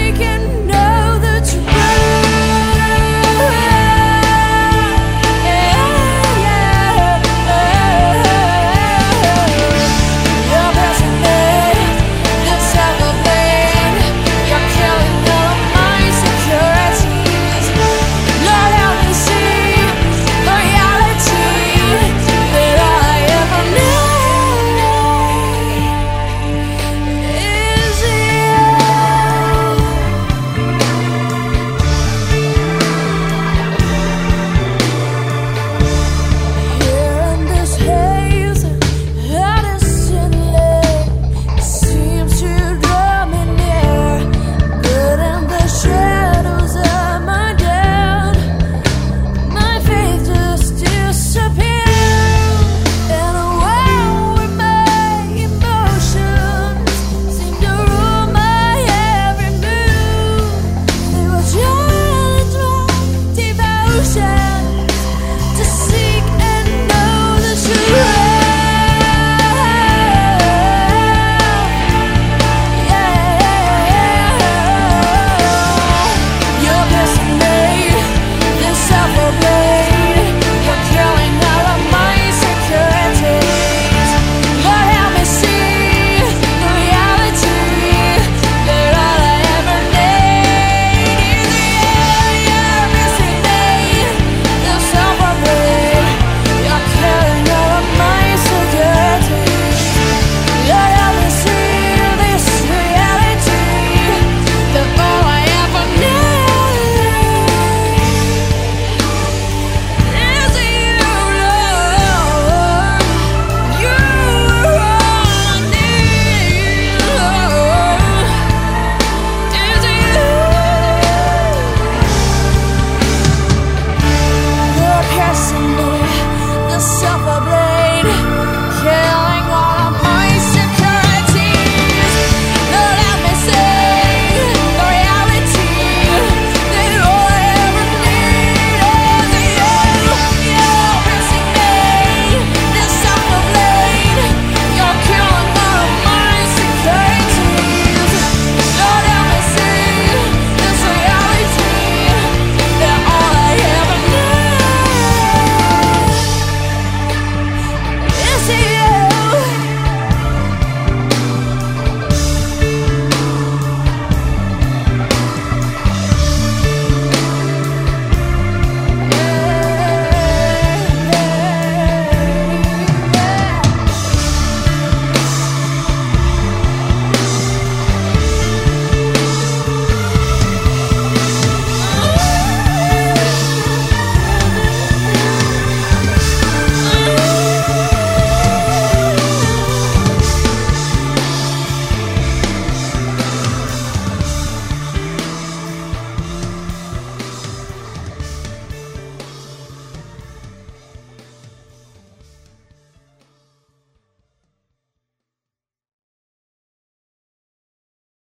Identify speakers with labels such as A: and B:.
A: she can